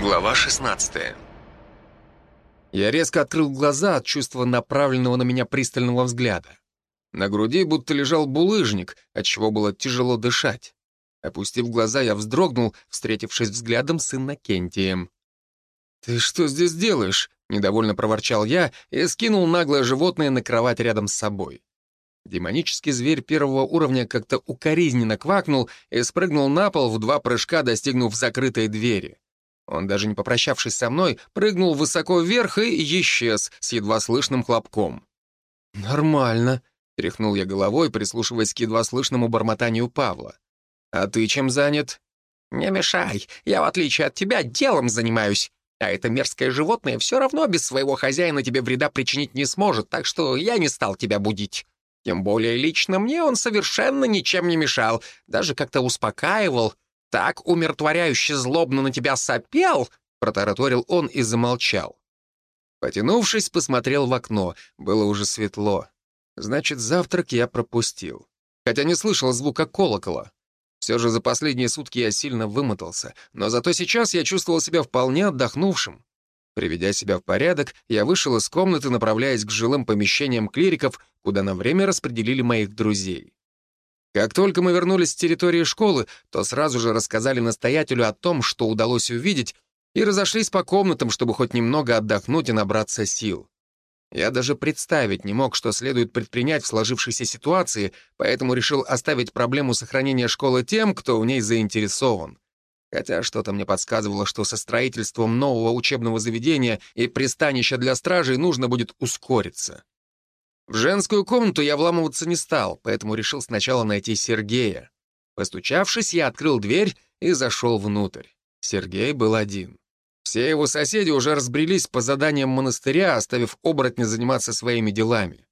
Глава 16 Я резко открыл глаза от чувства направленного на меня пристального взгляда. На груди будто лежал булыжник, от чего было тяжело дышать. Опустив глаза, я вздрогнул, встретившись взглядом с Иннокентием. «Ты что здесь делаешь?» — недовольно проворчал я и скинул наглое животное на кровать рядом с собой. Демонический зверь первого уровня как-то укоризненно квакнул и спрыгнул на пол в два прыжка, достигнув закрытой двери. Он, даже не попрощавшись со мной, прыгнул высоко вверх и исчез с едва слышным хлопком. «Нормально», — тряхнул я головой, прислушиваясь к едва слышному бормотанию Павла. «А ты чем занят?» «Не мешай, я, в отличие от тебя, делом занимаюсь. А это мерзкое животное все равно без своего хозяина тебе вреда причинить не сможет, так что я не стал тебя будить. Тем более лично мне он совершенно ничем не мешал, даже как-то успокаивал. Так умиротворяюще злобно на тебя сопел, протараторил он и замолчал. Потянувшись, посмотрел в окно. Было уже светло. Значит, завтрак я пропустил. Хотя не слышал звука колокола. Все же за последние сутки я сильно вымотался, но зато сейчас я чувствовал себя вполне отдохнувшим. Приведя себя в порядок, я вышел из комнаты, направляясь к жилым помещениям клириков, куда на время распределили моих друзей. Как только мы вернулись с территории школы, то сразу же рассказали настоятелю о том, что удалось увидеть, и разошлись по комнатам, чтобы хоть немного отдохнуть и набраться сил. Я даже представить не мог, что следует предпринять в сложившейся ситуации, поэтому решил оставить проблему сохранения школы тем, кто в ней заинтересован. Хотя что-то мне подсказывало, что со строительством нового учебного заведения и пристанища для стражей нужно будет ускориться. В женскую комнату я вламываться не стал, поэтому решил сначала найти Сергея. Постучавшись, я открыл дверь и зашел внутрь. Сергей был один. Все его соседи уже разбрелись по заданиям монастыря, оставив оборотня заниматься своими делами.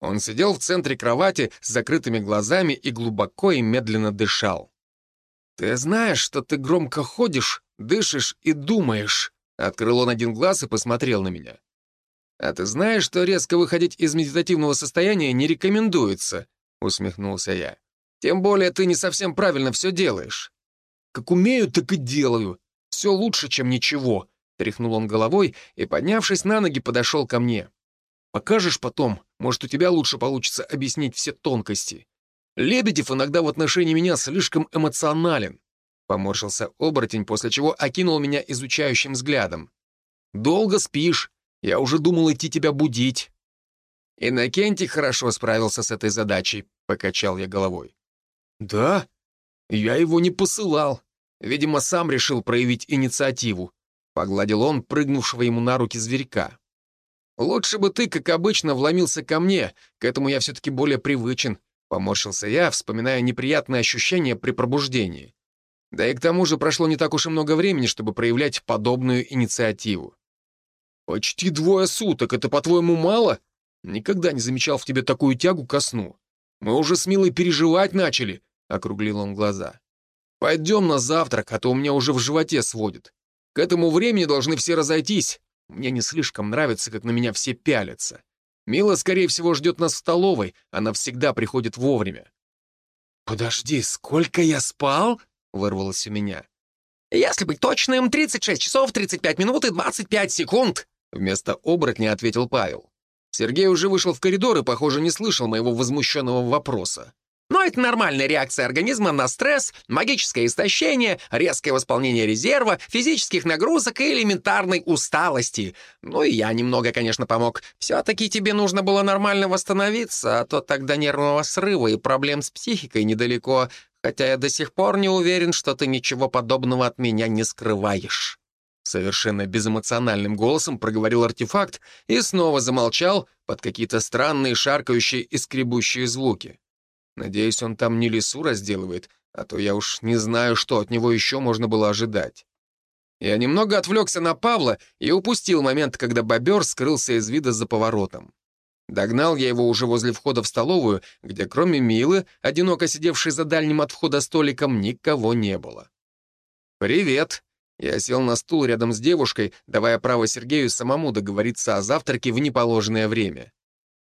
Он сидел в центре кровати с закрытыми глазами и глубоко и медленно дышал. «Ты знаешь, что ты громко ходишь, дышишь и думаешь?» Открыл он один глаз и посмотрел на меня. «А ты знаешь, что резко выходить из медитативного состояния не рекомендуется?» Усмехнулся я. «Тем более ты не совсем правильно все делаешь». «Как умею, так и делаю все лучше, чем ничего», — тряхнул он головой и, поднявшись на ноги, подошел ко мне. «Покажешь потом, может, у тебя лучше получится объяснить все тонкости. Лебедев иногда в отношении меня слишком эмоционален». Поморщился оборотень, после чего окинул меня изучающим взглядом. «Долго спишь. Я уже думал идти тебя будить». «Иннокентий хорошо справился с этой задачей», — покачал я головой. «Да? Я его не посылал. Видимо, сам решил проявить инициативу. Погладил он прыгнувшего ему на руки зверька. «Лучше бы ты, как обычно, вломился ко мне. К этому я все-таки более привычен», — поморщился я, вспоминая неприятные ощущения при пробуждении. Да и к тому же прошло не так уж и много времени, чтобы проявлять подобную инициативу. «Почти двое суток, это, по-твоему, мало? Никогда не замечал в тебе такую тягу ко сну. Мы уже с Милой переживать начали», — округлил он глаза. Пойдем на завтрак, а то у меня уже в животе сводит. К этому времени должны все разойтись. Мне не слишком нравится, как на меня все пялятся. Мила, скорее всего, ждет нас в столовой. Она всегда приходит вовремя. «Подожди, сколько я спал?» — вырвалось у меня. «Если быть точным, 36 часов 35 минут и 25 секунд», — вместо оборотня ответил Павел. Сергей уже вышел в коридор и, похоже, не слышал моего возмущенного вопроса. Но это нормальная реакция организма на стресс, магическое истощение, резкое восполнение резерва, физических нагрузок и элементарной усталости. Ну и я немного, конечно, помог. Все-таки тебе нужно было нормально восстановиться, а то тогда нервного срыва и проблем с психикой недалеко, хотя я до сих пор не уверен, что ты ничего подобного от меня не скрываешь». Совершенно безэмоциональным голосом проговорил артефакт и снова замолчал под какие-то странные шаркающие и скребущие звуки. Надеюсь, он там не лесу разделывает, а то я уж не знаю, что от него еще можно было ожидать. Я немного отвлекся на Павла и упустил момент, когда бобер скрылся из вида за поворотом. Догнал я его уже возле входа в столовую, где кроме Милы, одиноко сидевшей за дальним от входа столиком, никого не было. «Привет!» Я сел на стул рядом с девушкой, давая право Сергею самому договориться о завтраке в неположенное время.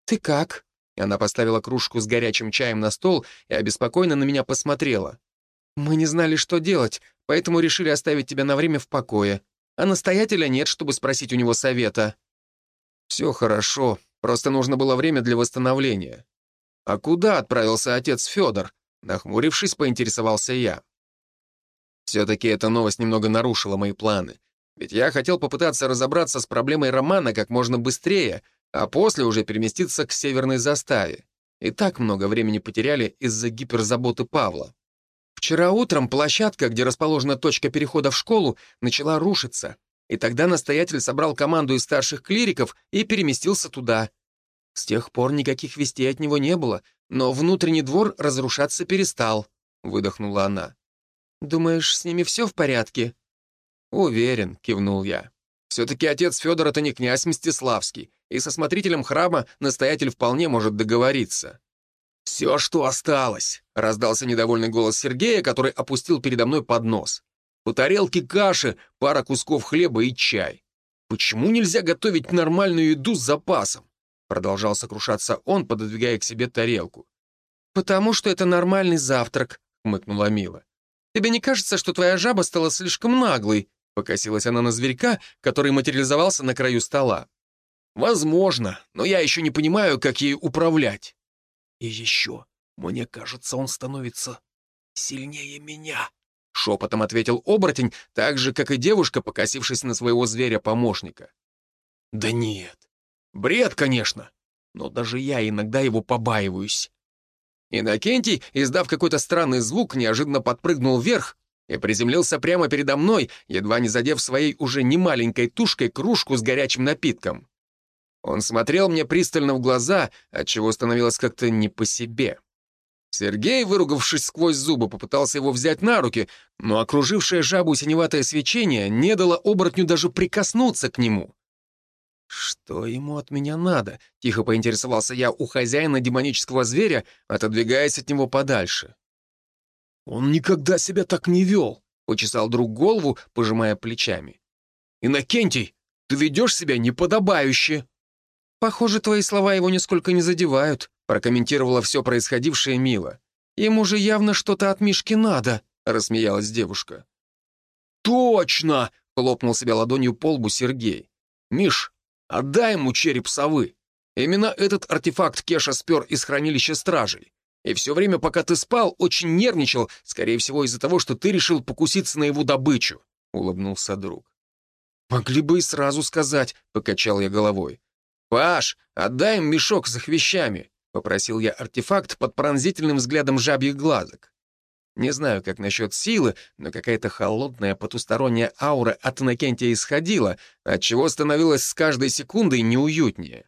«Ты как?» Она поставила кружку с горячим чаем на стол и обеспокоенно на меня посмотрела. «Мы не знали, что делать, поэтому решили оставить тебя на время в покое». а настоятеля нет, чтобы спросить у него совета». «Все хорошо, просто нужно было время для восстановления». «А куда отправился отец Федор?» Нахмурившись, поинтересовался я. Все-таки эта новость немного нарушила мои планы. Ведь я хотел попытаться разобраться с проблемой Романа как можно быстрее, а после уже переместиться к северной заставе. И так много времени потеряли из-за гиперзаботы Павла. Вчера утром площадка, где расположена точка перехода в школу, начала рушиться, и тогда настоятель собрал команду из старших клириков и переместился туда. С тех пор никаких вестей от него не было, но внутренний двор разрушаться перестал, — выдохнула она. «Думаешь, с ними все в порядке?» «Уверен», — кивнул я. «Все-таки отец Федор — это не князь Мстиславский, и со смотрителем храма настоятель вполне может договориться». «Все, что осталось», — раздался недовольный голос Сергея, который опустил передо мной поднос. «По тарелке каши, пара кусков хлеба и чай. Почему нельзя готовить нормальную еду с запасом?» Продолжал сокрушаться он, пододвигая к себе тарелку. «Потому что это нормальный завтрак», — хмыкнула Мила. «Тебе не кажется, что твоя жаба стала слишком наглой?» Покосилась она на зверька, который материализовался на краю стола. «Возможно, но я еще не понимаю, как ей управлять». «И еще, мне кажется, он становится сильнее меня», — шепотом ответил оборотень, так же, как и девушка, покосившись на своего зверя-помощника. «Да нет, бред, конечно, но даже я иногда его побаиваюсь». Иннокентий, издав какой-то странный звук, неожиданно подпрыгнул вверх и приземлился прямо передо мной, едва не задев своей уже немаленькой тушкой кружку с горячим напитком. Он смотрел мне пристально в глаза, отчего становилось как-то не по себе. Сергей, выругавшись сквозь зубы, попытался его взять на руки, но окружившее жабу синеватое свечение не дало оборотню даже прикоснуться к нему. «Что ему от меня надо?» — тихо поинтересовался я у хозяина демонического зверя, отодвигаясь от него подальше. «Он никогда себя так не вел», — почесал друг голову, пожимая плечами. «Иннокентий, ты ведешь себя неподобающе». «Похоже, твои слова его нисколько не задевают», — прокомментировала все происходившее Мила. «Ему же явно что-то от Мишки надо», — рассмеялась девушка. «Точно!» — хлопнул себя ладонью по лбу Сергей. «Миш, отдай ему череп совы. Именно этот артефакт Кеша спер из хранилища стражей. И все время, пока ты спал, очень нервничал, скорее всего, из-за того, что ты решил покуситься на его добычу», — улыбнулся друг. «Могли бы и сразу сказать», — покачал я головой. «Паш, отдай им мешок с их вещами», — попросил я артефакт под пронзительным взглядом жабьих глазок. Не знаю, как насчет силы, но какая-то холодная потусторонняя аура от Иннокентия исходила, отчего становилось с каждой секундой неуютнее.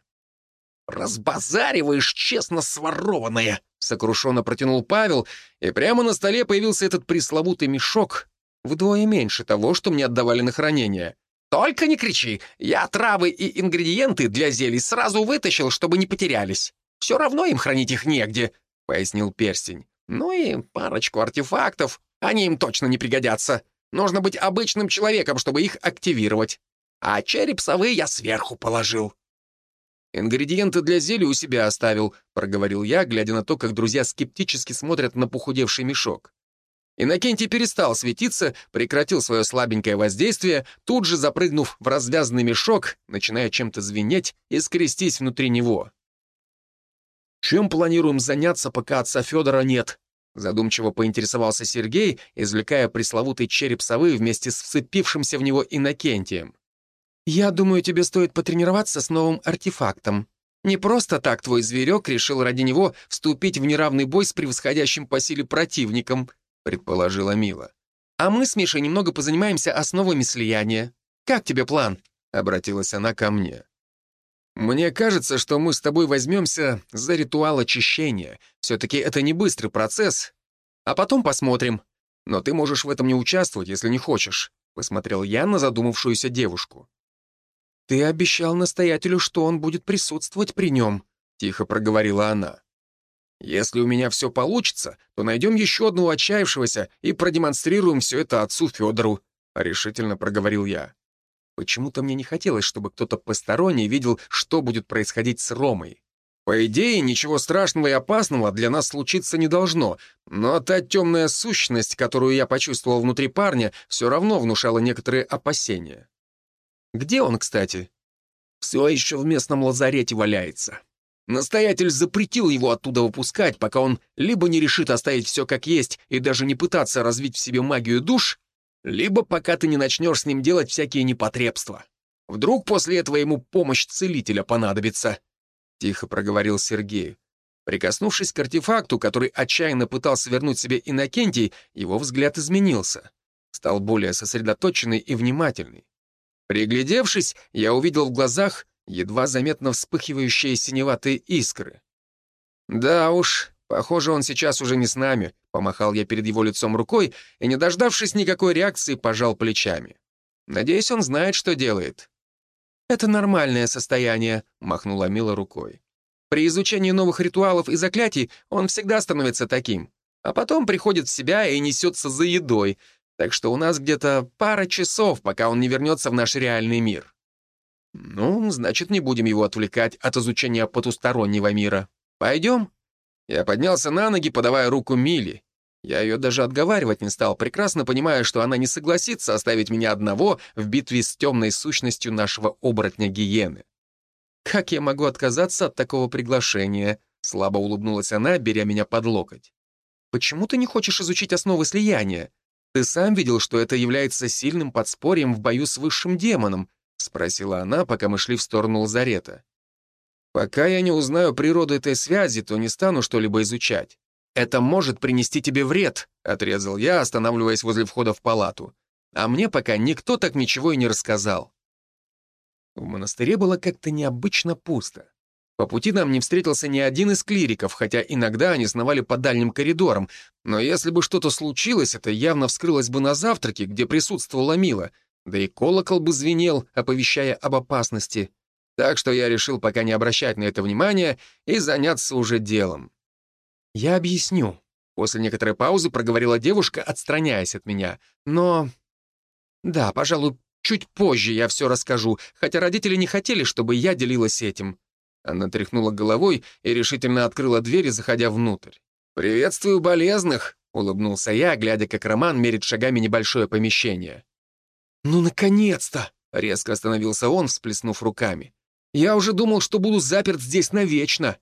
«Разбазариваешь, честно сворованное!» — сокрушенно протянул Павел, и прямо на столе появился этот пресловутый мешок, вдвое меньше того, что мне отдавали на хранение. «Только не кричи! Я травы и ингредиенты для зелий сразу вытащил, чтобы не потерялись. Все равно им хранить их негде», — пояснил перстень. «Ну и парочку артефактов. Они им точно не пригодятся. Нужно быть обычным человеком, чтобы их активировать. А череп совы я сверху положил». «Ингредиенты для зелья у себя оставил», — проговорил я, глядя на то, как друзья скептически смотрят на похудевший мешок. Иннокентий перестал светиться, прекратил свое слабенькое воздействие, тут же запрыгнув в развязанный мешок, начиная чем-то звенеть и скрестись внутри него. «Чем планируем заняться, пока отца Федора нет?» Задумчиво поинтересовался Сергей, извлекая пресловутый череп совы вместе с вцепившимся в него Иннокентием. «Я думаю, тебе стоит потренироваться с новым артефактом. Не просто так твой зверек решил ради него вступить в неравный бой с превосходящим по силе противником», предположила Мила. «А мы с Мишей немного позанимаемся основами слияния. Как тебе план?» — обратилась она ко мне. «Мне кажется, что мы с тобой возьмемся за ритуал очищения. Все-таки это не быстрый процесс. А потом посмотрим. Но ты можешь в этом не участвовать, если не хочешь», — посмотрел я на задумавшуюся девушку. «Ты обещал настоятелю, что он будет присутствовать при нем», — тихо проговорила она. Если у меня все получится, то найдем еще одного отчаявшегося и продемонстрируем все это отцу Федору», — решительно проговорил я. Почему-то мне не хотелось, чтобы кто-то посторонний видел, что будет происходить с Ромой. По идее, ничего страшного и опасного для нас случиться не должно, но та темная сущность, которую я почувствовал внутри парня, все равно внушала некоторые опасения. Где он, кстати? Все еще в местном лазарете валяется. Настоятель запретил его оттуда выпускать, пока он либо не решит оставить все как есть и даже не пытаться развить в себе магию душ, либо пока ты не начнешь с ним делать всякие непотребства. Вдруг после этого ему помощь целителя понадобится. Тихо проговорил Сергей. Прикоснувшись к артефакту, который отчаянно пытался вернуть себе Иннокентий, его взгляд изменился. Стал более сосредоточенный и внимательный. Приглядевшись, я увидел в глазах едва заметно вспыхивающие синеватые искры. «Да уж, похоже, он сейчас уже не с нами», — помахал я перед его лицом рукой и, не дождавшись никакой реакции, пожал плечами. «Надеюсь, он знает, что делает». «Это нормальное состояние», — махнула Мила рукой. «При изучении новых ритуалов и заклятий он всегда становится таким, а потом приходит в себя и несется за едой, так что у нас где-то пара часов, пока он не вернется в наш реальный мир». «Ну, значит, не будем его отвлекать от изучения потустороннего мира. Пойдем?» Я поднялся на ноги, подавая руку Миле. Я ее даже отговаривать не стал, прекрасно понимая, что она не согласится оставить меня одного в битве с темной сущностью нашего оборотня Гиены. «Как я могу отказаться от такого приглашения?» — слабо улыбнулась она, беря меня под локоть. «Почему ты не хочешь изучить основы слияния? Ты сам видел, что это является сильным подспорьем в бою с высшим демоном, — спросила она, пока мы шли в сторону лазарета. «Пока я не узнаю природу этой связи, то не стану что-либо изучать. Это может принести тебе вред», — отрезал я, останавливаясь возле входа в палату. «А мне пока никто так ничего и не рассказал». В монастыре было как-то необычно пусто. По пути нам не встретился ни один из клириков, хотя иногда они сновали по дальним коридорам, но если бы что-то случилось, это явно вскрылось бы на завтраке, где присутствовала Мила — да и колокол бы звенел, оповещая об опасности. Так что я решил пока не обращать на это внимания и заняться уже делом. «Я объясню», — после некоторой паузы проговорила девушка, отстраняясь от меня. «Но...» «Да, пожалуй, чуть позже я все расскажу, хотя родители не хотели, чтобы я делилась этим». Она тряхнула головой и решительно открыла дверь, заходя внутрь. «Приветствую болезных», — улыбнулся я, глядя, как Роман мерит шагами небольшое помещение. «Ну, наконец-то!» — резко остановился он, всплеснув руками. «Я уже думал, что буду заперт здесь навечно».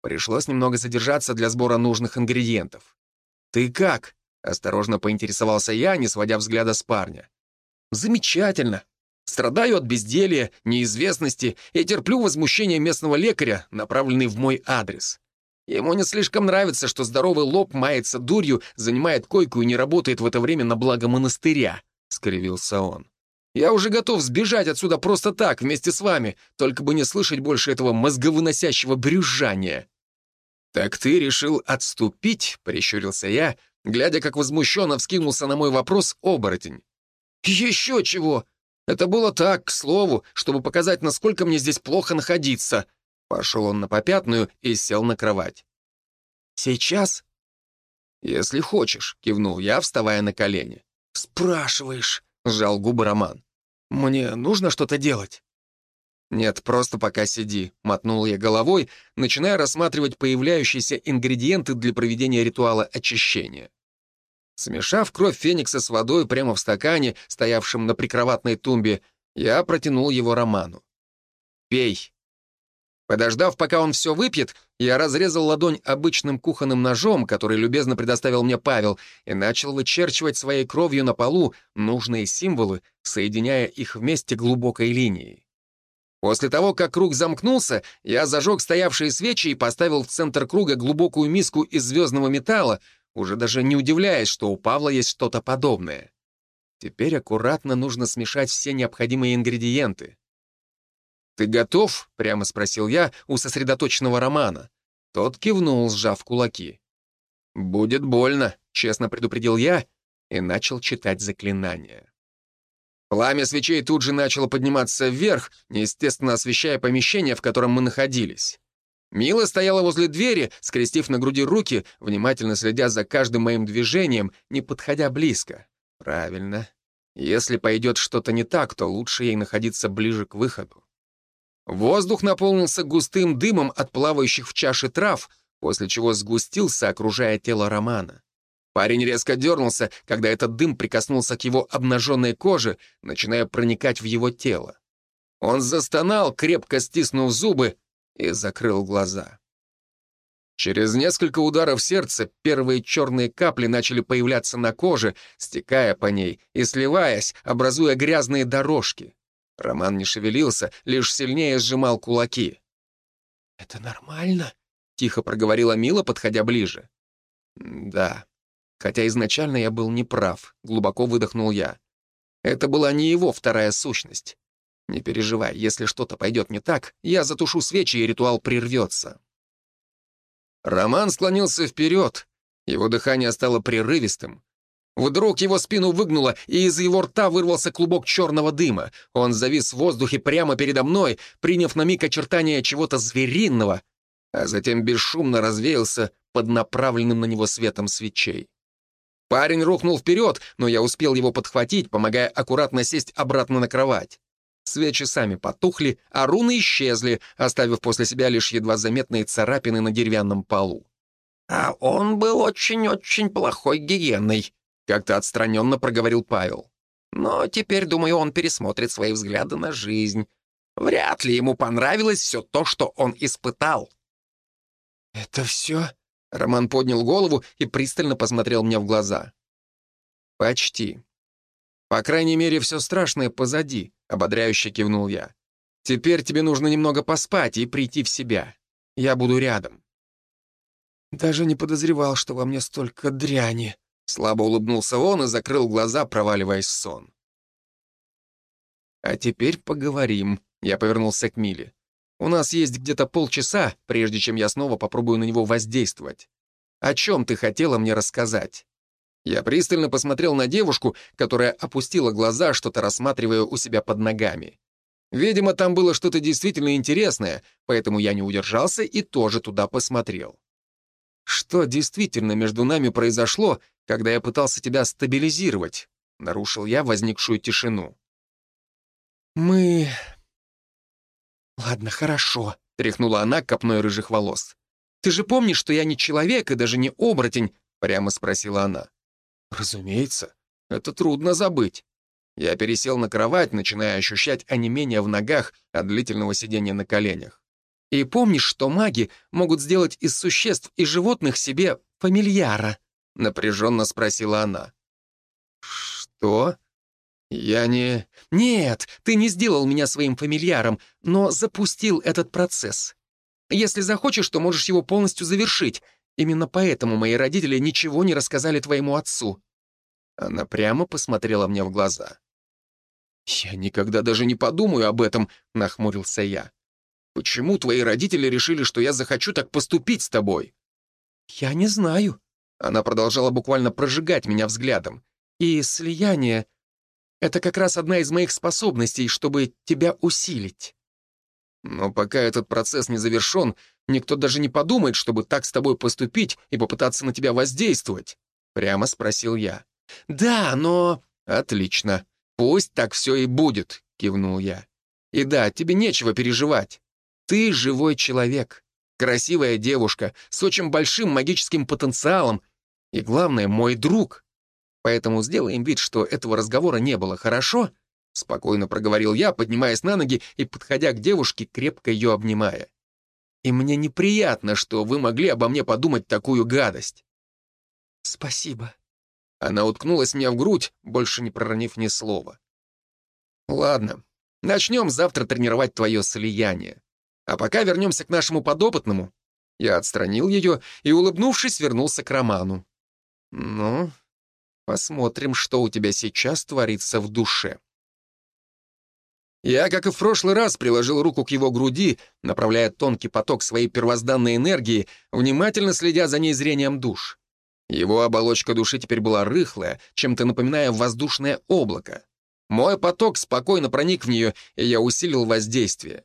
Пришлось немного задержаться для сбора нужных ингредиентов. «Ты как?» — осторожно поинтересовался я, не сводя взгляда с парня. «Замечательно. Страдаю от безделья, неизвестности и терплю возмущение местного лекаря, направленный в мой адрес. Ему не слишком нравится, что здоровый лоб мается дурью, занимает койку и не работает в это время на благо монастыря. — скривился он. «Я уже готов сбежать отсюда просто так, вместе с вами, только бы не слышать больше этого мозговыносящего брюзжания». «Так ты решил отступить?» — прищурился я, глядя, как возмущенно вскинулся на мой вопрос оборотень. «Еще чего! Это было так, к слову, чтобы показать, насколько мне здесь плохо находиться». Пошел он на попятную и сел на кровать. «Сейчас?» «Если хочешь», — кивнул я, вставая на колени. «Спрашиваешь», — сжал губы Роман. «Мне нужно что-то делать?» «Нет, просто пока сиди», — мотнул я головой, начиная рассматривать появляющиеся ингредиенты для проведения ритуала очищения. Смешав кровь феникса с водой прямо в стакане, стоявшем на прикроватной тумбе, я протянул его Роману. «Пей». Подождав, пока он все выпьет, я разрезал ладонь обычным кухонным ножом, который любезно предоставил мне Павел, и начал вычерчивать своей кровью на полу нужные символы, соединяя их вместе глубокой линией. После того, как круг замкнулся, я зажег стоявшие свечи и поставил в центр круга глубокую миску из звездного металла, уже даже не удивляясь, что у Павла есть что-то подобное. Теперь аккуратно нужно смешать все необходимые ингредиенты. «Ты готов?» — прямо спросил я у сосредоточенного Романа. Тот кивнул, сжав кулаки. «Будет больно», — честно предупредил я и начал читать заклинание. Пламя свечей тут же начало подниматься вверх, неестественно освещая помещение, в котором мы находились. Мила стояла возле двери, скрестив на груди руки, внимательно следя за каждым моим движением, не подходя близко. Правильно. Если пойдет что-то не так, то лучше ей находиться ближе к выходу. Воздух наполнился густым дымом от плавающих в чаше трав, после чего сгустился, окружая тело Романа. Парень резко дернулся, когда этот дым прикоснулся к его обнаженной коже, начиная проникать в его тело. Он застонал, крепко стиснув зубы, и закрыл глаза. Через несколько ударов сердца первые черные капли начали появляться на коже, стекая по ней и сливаясь, образуя грязные дорожки. Роман не шевелился, лишь сильнее сжимал кулаки. «Это нормально?» — тихо проговорила Мила, подходя ближе. «Да. Хотя изначально я был неправ», — глубоко выдохнул я. «Это была не его вторая сущность. Не переживай, если что-то пойдет не так, я затушу свечи, и ритуал прервется». Роман склонился вперед. Его дыхание стало прерывистым. Вдруг его спину выгнуло, и из его рта вырвался клубок черного дыма. Он завис в воздухе прямо передо мной, приняв на миг очертания чего-то звериного, а затем бесшумно развеялся под направленным на него светом свечей. Парень рухнул вперед, но я успел его подхватить, помогая аккуратно сесть обратно на кровать. Свечи сами потухли, а руны исчезли, оставив после себя лишь едва заметные царапины на деревянном полу. «А он был очень-очень плохой гиеной», — как-то отстраненно проговорил Павел. «Но теперь, думаю, он пересмотрит свои взгляды на жизнь. Вряд ли ему понравилось все то, что он испытал». «Это все?» — Роман поднял голову и пристально посмотрел мне в глаза. «Почти. По крайней мере, все страшное позади», — ободряюще кивнул я. «Теперь тебе нужно немного поспать и прийти в себя. Я буду рядом». «Даже не подозревал, что во мне столько дряни», — слабо улыбнулся он и закрыл глаза, проваливаясь в сон. «А теперь поговорим», — я повернулся к Миле. «У нас есть где-то полчаса, прежде чем я снова попробую на него воздействовать. О чем ты хотела мне рассказать?» Я пристально посмотрел на девушку, которая опустила глаза, что-то рассматривая у себя под ногами. Видимо, там было что-то действительно интересное, поэтому я не удержался и тоже туда посмотрел. Что действительно между нами произошло, когда я пытался тебя стабилизировать? Нарушил я возникшую тишину. Мы... Ладно, хорошо, тряхнула она копной рыжих волос. Ты же помнишь, что я не человек и даже не оборотень? Прямо спросила она. Разумеется, это трудно забыть. Я пересел на кровать, начиная ощущать онемение в ногах от длительного сидения на коленях. И помнишь, что маги могут сделать из существ и животных себе фамильяра? Напряженно спросила она. Что? Я не... Нет, ты не сделал меня своим фамильяром, но запустил этот процесс. Если захочешь, то можешь его полностью завершить, Именно поэтому мои родители ничего не рассказали твоему отцу». Она прямо посмотрела мне в глаза. «Я никогда даже не подумаю об этом», — нахмурился я. «Почему твои родители решили, что я захочу так поступить с тобой?» «Я не знаю». Она продолжала буквально прожигать меня взглядом. «И слияние — это как раз одна из моих способностей, чтобы тебя усилить». Но пока этот процесс не завершен, никто даже не подумает, чтобы так с тобой поступить и попытаться на тебя воздействовать?» Прямо спросил я. «Да, но...» «Отлично. Пусть так все и будет», — кивнул я. «И да, тебе нечего переживать. Ты живой человек, красивая девушка с очень большим магическим потенциалом и, главное, мой друг. Поэтому сделаем вид, что этого разговора не было, хорошо?» — спокойно проговорил я, поднимаясь на ноги и подходя к девушке, крепко ее обнимая. «И мне неприятно, что вы могли обо мне подумать такую гадость». «Спасибо». Она уткнулась мне в грудь, больше не проронив ни слова. «Ладно, начнем завтра тренировать твое слияние. А пока вернемся к нашему подопытному». Я отстранил ее и, улыбнувшись, вернулся к Роману. «Ну, посмотрим, что у тебя сейчас творится в душе». Я, как и в прошлый раз, приложил руку к его груди, направляя тонкий поток своей первозданной энергии, внимательно следя за ней зрением душ. Его оболочка души теперь была рыхлая, чем-то напоминая воздушное облако. Мой поток спокойно проник в нее, и я усилил воздействие.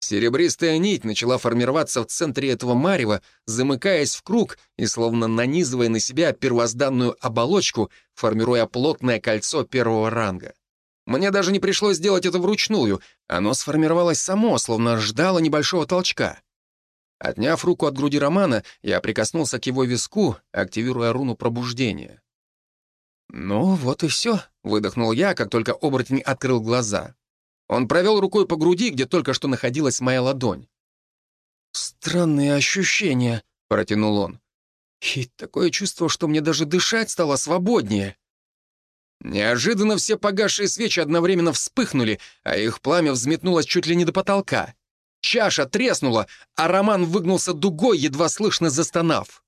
Серебристая нить начала формироваться в центре этого марева, замыкаясь в круг и словно нанизывая на себя первозданную оболочку, формируя плотное кольцо первого ранга. Мне даже не пришлось делать это вручную. Оно сформировалось само, словно ждало небольшого толчка. Отняв руку от груди Романа, я прикоснулся к его виску, активируя руну пробуждения. «Ну, вот и все», — выдохнул я, как только оборотень открыл глаза. Он провел рукой по груди, где только что находилась моя ладонь. «Странные ощущения», — протянул он. «И такое чувство, что мне даже дышать стало свободнее». Неожиданно все погасшие свечи одновременно вспыхнули, а их пламя взметнулось чуть ли не до потолка. Чаша треснула, а Роман выгнулся дугой, едва слышно застонав.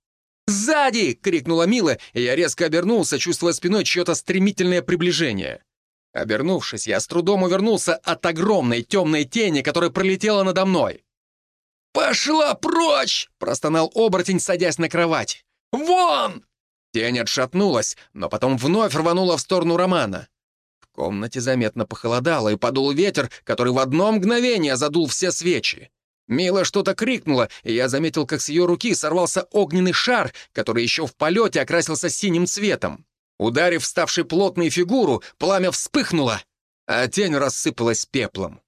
«Сзади!» — крикнула Мила, и я резко обернулся, чувствуя спиной чье-то стремительное приближение. Обернувшись, я с трудом увернулся от огромной темной тени, которая пролетела надо мной. «Пошла прочь!» — простонал оборотень, садясь на кровать. «Вон!» Тень отшатнулась, но потом вновь рванула в сторону Романа. В комнате заметно похолодало, и подул ветер, который в одно мгновение задул все свечи. Мила что-то крикнула, и я заметил, как с ее руки сорвался огненный шар, который еще в полете окрасился синим цветом. Ударив ставшей плотной фигуру, пламя вспыхнуло, а тень рассыпалась пеплом.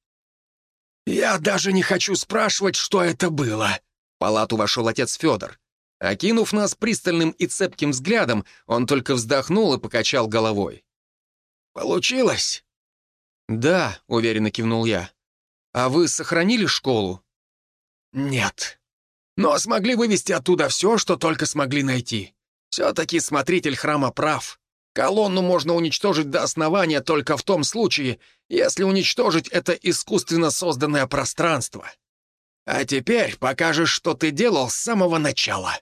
«Я даже не хочу спрашивать, что это было!» В палату вошел отец Федор. Окинув нас пристальным и цепким взглядом, он только вздохнул и покачал головой. «Получилось?» «Да», — уверенно кивнул я. «А вы сохранили школу?» «Нет. Но смогли вывести оттуда все, что только смогли найти. Все-таки смотритель храма прав. Колонну можно уничтожить до основания только в том случае, если уничтожить это искусственно созданное пространство. А теперь покажешь, что ты делал с самого начала».